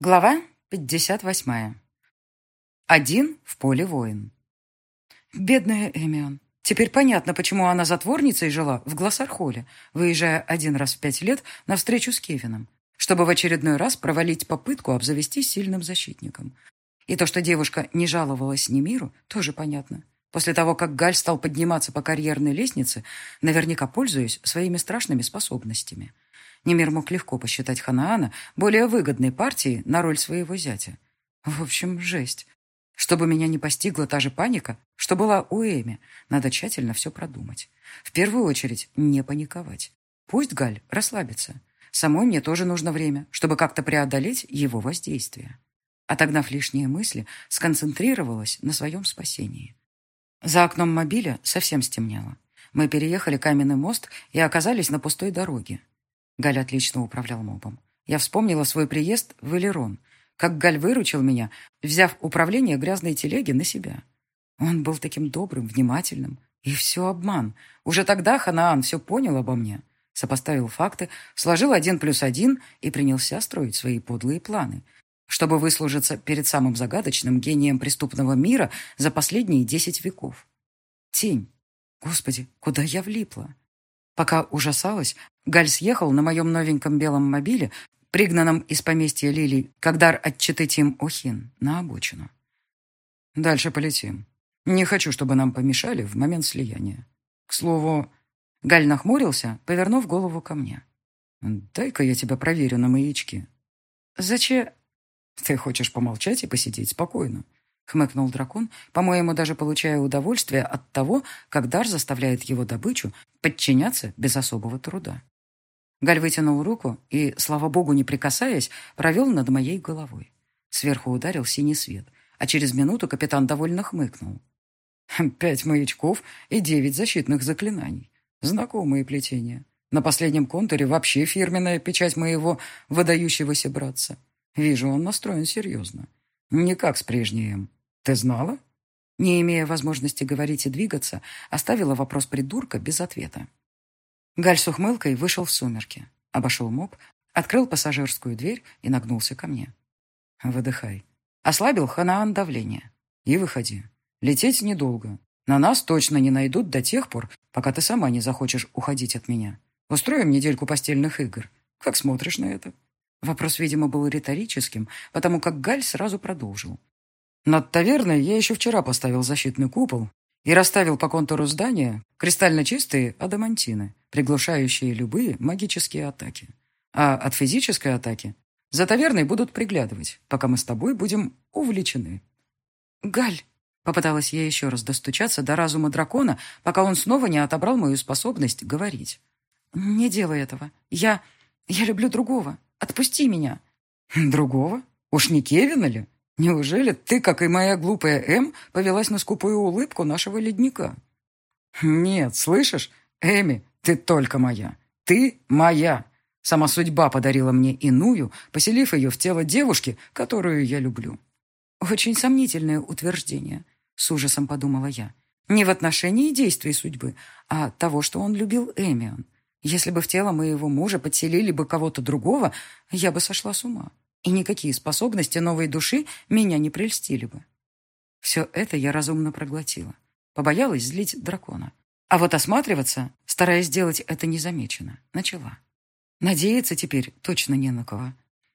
Глава 58. Один в поле воин. Бедная Эмион. Теперь понятно, почему она затворницей жила в Глассархоле, выезжая один раз в пять лет на встречу с Кевином, чтобы в очередной раз провалить попытку обзавестись сильным защитником. И то, что девушка не жаловалась ни миру, тоже понятно. После того, как Галь стал подниматься по карьерной лестнице, наверняка пользуясь своими страшными способностями – Немир мог легко посчитать Ханаана более выгодной партией на роль своего зятя. В общем, жесть. Чтобы меня не постигла та же паника, что была у Эми, надо тщательно все продумать. В первую очередь, не паниковать. Пусть Галь расслабится. Самой мне тоже нужно время, чтобы как-то преодолеть его воздействие. Отогнав лишние мысли, сконцентрировалась на своем спасении. За окном мобиля совсем стемнело. Мы переехали каменный мост и оказались на пустой дороге. Галь отлично управлял мобом. Я вспомнила свой приезд в Элерон, как Галь выручил меня, взяв управление грязной телеги на себя. Он был таким добрым, внимательным. И все обман. Уже тогда Ханаан все понял обо мне. Сопоставил факты, сложил один плюс один и принялся строить свои подлые планы, чтобы выслужиться перед самым загадочным гением преступного мира за последние десять веков. Тень. Господи, куда я влипла? Пока ужасалась, Галь съехал на моем новеньком белом мобиле, пригнанном из поместья Лилий, когда отчитать им Охин, на обочину. Дальше полетим. Не хочу, чтобы нам помешали в момент слияния. К слову, Галь нахмурился, повернув голову ко мне. «Дай-ка я тебя проверю на маячки». «Зачем?» «Ты хочешь помолчать и посидеть спокойно?» — хмыкнул дракон, по-моему, даже получая удовольствие от того, как дар заставляет его добычу подчиняться без особого труда. Галь вытянул руку и, слава богу, не прикасаясь, провел над моей головой. Сверху ударил синий свет, а через минуту капитан довольно хмыкнул. «Пять маячков и девять защитных заклинаний. Знакомые плетения. На последнем контуре вообще фирменная печать моего выдающегося братца. Вижу, он настроен серьезно. Не как с прежним. Ты знала?» Не имея возможности говорить и двигаться, оставила вопрос придурка без ответа. Галь с ухмылкой вышел в сумерки, обошел моб, открыл пассажирскую дверь и нагнулся ко мне. «Выдыхай». Ослабил Ханаан давление. «И выходи. Лететь недолго. На нас точно не найдут до тех пор, пока ты сама не захочешь уходить от меня. Устроим недельку постельных игр. Как смотришь на это?» Вопрос, видимо, был риторическим, потому как Галь сразу продолжил. Над таверной я еще вчера поставил защитный купол и расставил по контуру здания кристально чистые адамантины, приглушающие любые магические атаки. А от физической атаки за таверной будут приглядывать, пока мы с тобой будем увлечены. «Галь!» — попыталась я еще раз достучаться до разума дракона, пока он снова не отобрал мою способность говорить. «Не делай этого. Я... я люблю другого. Отпусти меня». «Другого? Уж не Кевина ли?» Неужели ты, как и моя глупая Эм, повелась на скупую улыбку нашего ледника? Нет, слышишь? Эми, ты только моя. Ты моя. Сама судьба подарила мне иную, поселив ее в тело девушки, которую я люблю. Очень сомнительное утверждение, с ужасом подумала я. Не в отношении действий судьбы, а того, что он любил Эмион. Если бы в тело моего мужа подселили бы кого-то другого, я бы сошла с ума и никакие способности новой души меня не прельстили бы. Все это я разумно проглотила. Побоялась злить дракона. А вот осматриваться, стараясь сделать это незамеченно, начала. Надеяться теперь точно не на кого.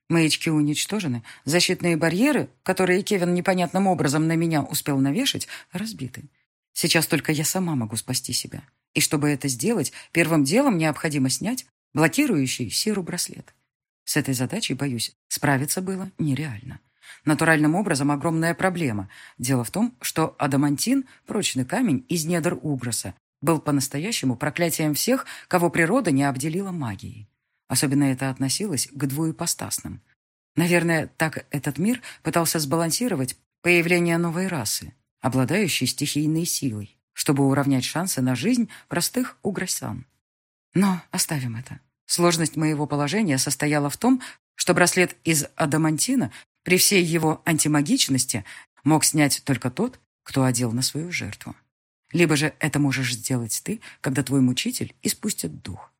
Маячки уничтожены, защитные барьеры, которые Кевин непонятным образом на меня успел навешать, разбиты. Сейчас только я сама могу спасти себя. И чтобы это сделать, первым делом необходимо снять блокирующий сиру браслет. С этой задачей, боюсь, справиться было нереально. Натуральным образом огромная проблема. Дело в том, что адамантин, прочный камень из недр Угроса, был по-настоящему проклятием всех, кого природа не обделила магией. Особенно это относилось к двуепостасным. Наверное, так этот мир пытался сбалансировать появление новой расы, обладающей стихийной силой, чтобы уравнять шансы на жизнь простых угросян. Но оставим это. Сложность моего положения состояла в том, что браслет из адамантина при всей его антимагичности мог снять только тот, кто одел на свою жертву. Либо же это можешь сделать ты, когда твой мучитель испустит дух.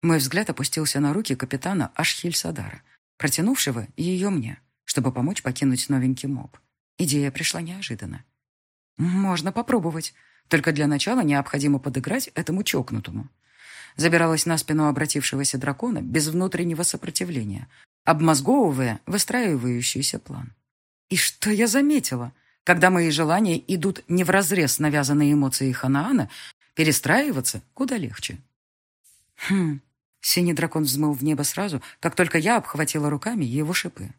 Мой взгляд опустился на руки капитана Ашхиль Садара, протянувшего ее мне. чтобы помочь покинуть новенький моб. Идея пришла неожиданно. Можно попробовать. Только для начала необходимо подыграть этому чокнутому. Забиралась на спину обратившегося дракона без внутреннего сопротивления, обмозговывая выстраивающийся план. И что я заметила? Когда мои желания идут не вразрез с навязанной эмоцией Ханаана, перестраиваться куда легче. Хм, синий дракон взмыл в небо сразу, как только я обхватила руками его шипы.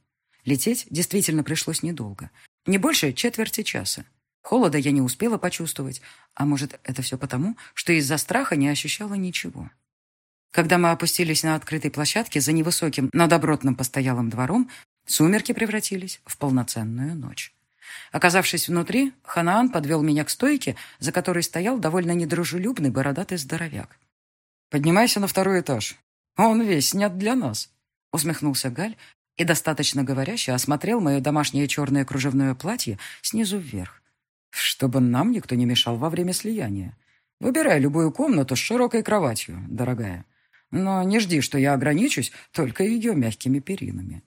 Лететь действительно пришлось недолго. Не больше четверти часа. Холода я не успела почувствовать, а может, это все потому, что из-за страха не ощущала ничего. Когда мы опустились на открытой площадке за невысоким, но добротным постоялым двором, сумерки превратились в полноценную ночь. Оказавшись внутри, Ханаан подвел меня к стойке, за которой стоял довольно недружелюбный бородатый здоровяк. «Поднимайся на второй этаж. Он весь снят для нас», — усмехнулся Галь и достаточно говоряще осмотрел мое домашнее черное кружевное платье снизу вверх чтобы нам никто не мешал во время слияния. Выбирай любую комнату с широкой кроватью, дорогая. Но не жди, что я ограничусь только ее мягкими перинами.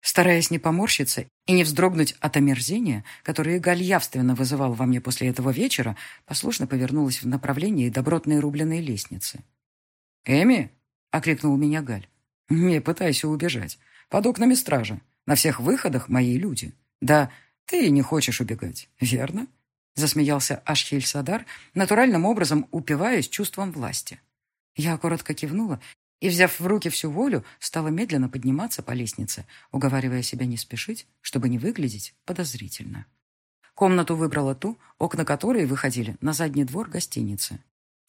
Стараясь не поморщиться и не вздрогнуть от омерзения, которое Галь явственно вызывал во мне после этого вечера, послушно повернулась в направлении добротной рубленой лестницы. «Эми!» — окликнул меня Галь. «Не пытайся убежать. Под окнами стража. На всех выходах мои люди. Да, ты не хочешь убегать, верно?» Засмеялся Ашхиль Садар, натуральным образом упиваясь чувством власти. Я коротко кивнула и, взяв в руки всю волю, стала медленно подниматься по лестнице, уговаривая себя не спешить, чтобы не выглядеть подозрительно. Комнату выбрала ту, окна которой выходили на задний двор гостиницы.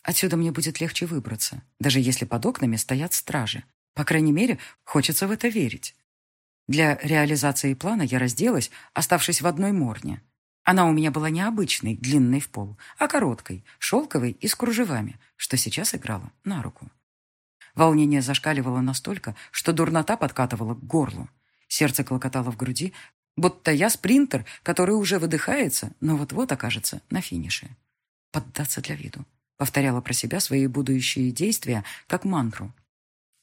Отсюда мне будет легче выбраться, даже если под окнами стоят стражи. По крайней мере, хочется в это верить. Для реализации плана я разделась, оставшись в одной морне. Она у меня была необычной, длинной в пол, а короткой, шелковой и с кружевами, что сейчас играла на руку. Волнение зашкаливало настолько, что дурнота подкатывала к горлу. Сердце клокотало в груди, будто я спринтер, который уже выдыхается, но вот-вот окажется на финише. Поддаться для виду. Повторяла про себя свои будущие действия, как мантру.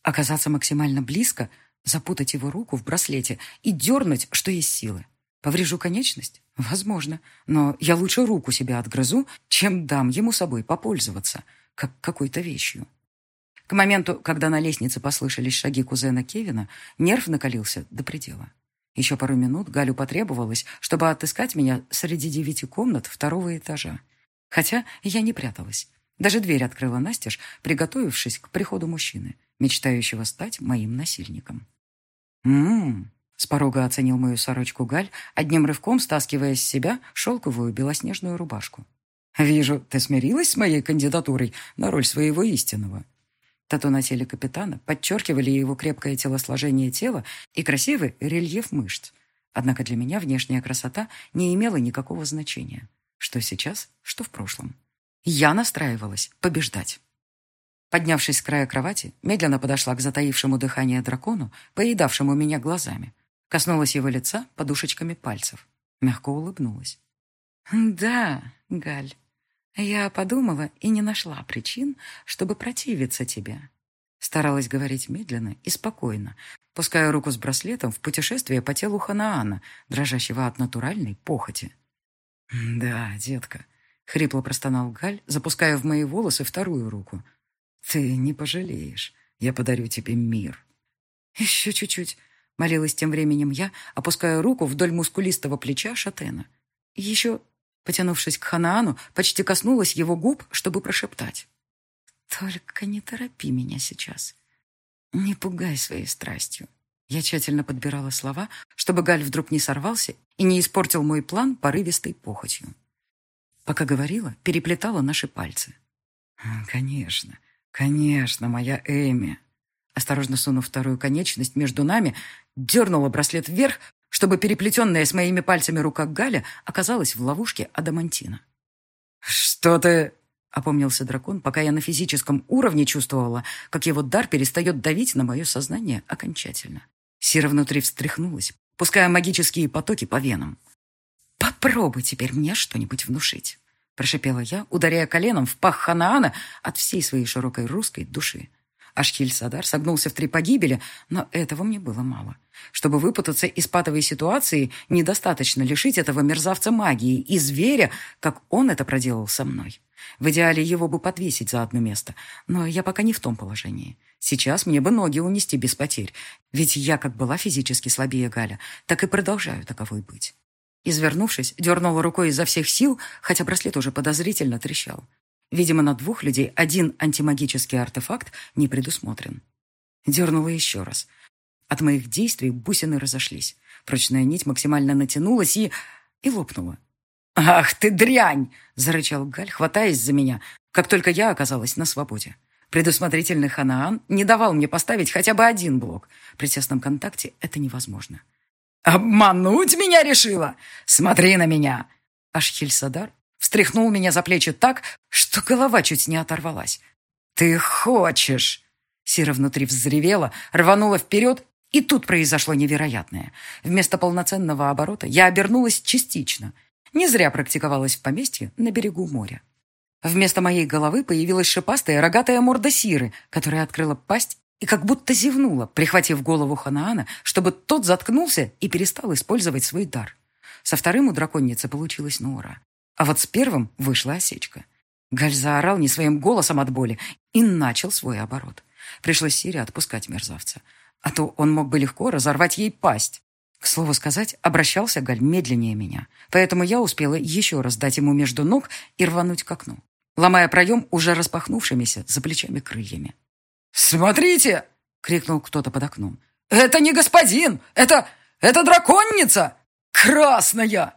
Оказаться максимально близко, запутать его руку в браслете и дернуть, что есть силы. Поврежу конечность? Возможно. Но я лучше руку себе отгрызу, чем дам ему собой попользоваться, как какой-то вещью. К моменту, когда на лестнице послышались шаги кузена Кевина, нерв накалился до предела. Еще пару минут Галю потребовалось, чтобы отыскать меня среди девяти комнат второго этажа. Хотя я не пряталась. Даже дверь открыла настежь, приготовившись к приходу мужчины, мечтающего стать моим насильником. «М-м-м», с порога оценил мою сорочку Галь, одним рывком стаскивая с себя шелковую белоснежную рубашку. «Вижу, ты смирилась с моей кандидатурой на роль своего истинного». Тату на теле капитана подчеркивали его крепкое телосложение тела и красивый рельеф мышц. Однако для меня внешняя красота не имела никакого значения. Что сейчас, что в прошлом. Я настраивалась побеждать. Поднявшись с края кровати, медленно подошла к затаившему дыхание дракону, поедавшему меня глазами. Коснулась его лица подушечками пальцев. Мягко улыбнулась. «Да, Галь, я подумала и не нашла причин, чтобы противиться тебе». Старалась говорить медленно и спокойно, пуская руку с браслетом в путешествие по телу Ханаана, дрожащего от натуральной похоти. «Да, детка», — хрипло простонал Галь, запуская в мои волосы вторую руку. «Ты не пожалеешь. Я подарю тебе мир». «Еще чуть-чуть», Молилась тем временем я, опуская руку вдоль мускулистого плеча Шатена. Еще, потянувшись к Ханаану, почти коснулась его губ, чтобы прошептать. «Только не торопи меня сейчас. Не пугай своей страстью». Я тщательно подбирала слова, чтобы Галь вдруг не сорвался и не испортил мой план порывистой похотью. Пока говорила, переплетала наши пальцы. «Конечно, конечно, моя Эми!» Осторожно сунув вторую конечность между нами, дернула браслет вверх, чтобы переплетенная с моими пальцами рука Галя оказалась в ловушке адамантина. «Что ты...» — опомнился дракон, пока я на физическом уровне чувствовала, как его дар перестает давить на мое сознание окончательно. Сира внутри встряхнулась, пуская магические потоки по венам. «Попробуй теперь мне что-нибудь внушить», — прошипела я, ударяя коленом в пах Ханаана от всей своей широкой русской души. Ашхиль Садар согнулся в три погибели, но этого мне было мало. Чтобы выпутаться из патовой ситуации, недостаточно лишить этого мерзавца магии и зверя, как он это проделал со мной. В идеале его бы подвесить за одно место, но я пока не в том положении. Сейчас мне бы ноги унести без потерь, ведь я как была физически слабее Галя, так и продолжаю таковой быть. Извернувшись, дернула рукой изо всех сил, хотя браслет уже подозрительно трещал. Видимо, на двух людей один антимагический артефакт не предусмотрен. Дернула еще раз. От моих действий бусины разошлись. Прочная нить максимально натянулась и... и лопнула. «Ах ты дрянь!» — зарычал Галь, хватаясь за меня, как только я оказалась на свободе. Предусмотрительный Ханаан не давал мне поставить хотя бы один блок. При тесном контакте это невозможно. «Обмануть меня решила? Смотри на меня!» Аж Хильсадар встряхнул меня за плечи так, что голова чуть не оторвалась. «Ты хочешь!» Сира внутри взревела, рванула вперед, и тут произошло невероятное. Вместо полноценного оборота я обернулась частично. Не зря практиковалась в поместье на берегу моря. Вместо моей головы появилась шипастая рогатая морда Сиры, которая открыла пасть и как будто зевнула, прихватив голову Ханаана, чтобы тот заткнулся и перестал использовать свой дар. Со вторым у драконницы получилось Нора. А вот с первым вышла осечка. Галь заорал не своим голосом от боли и начал свой оборот. Пришлось Сире отпускать мерзавца. А то он мог бы легко разорвать ей пасть. К слову сказать, обращался Галь медленнее меня, поэтому я успела еще раз дать ему между ног и рвануть к окну, ломая проем уже распахнувшимися за плечами крыльями. «Смотрите!» — крикнул кто-то под окном. «Это не господин! Это... это драконница! Красная!»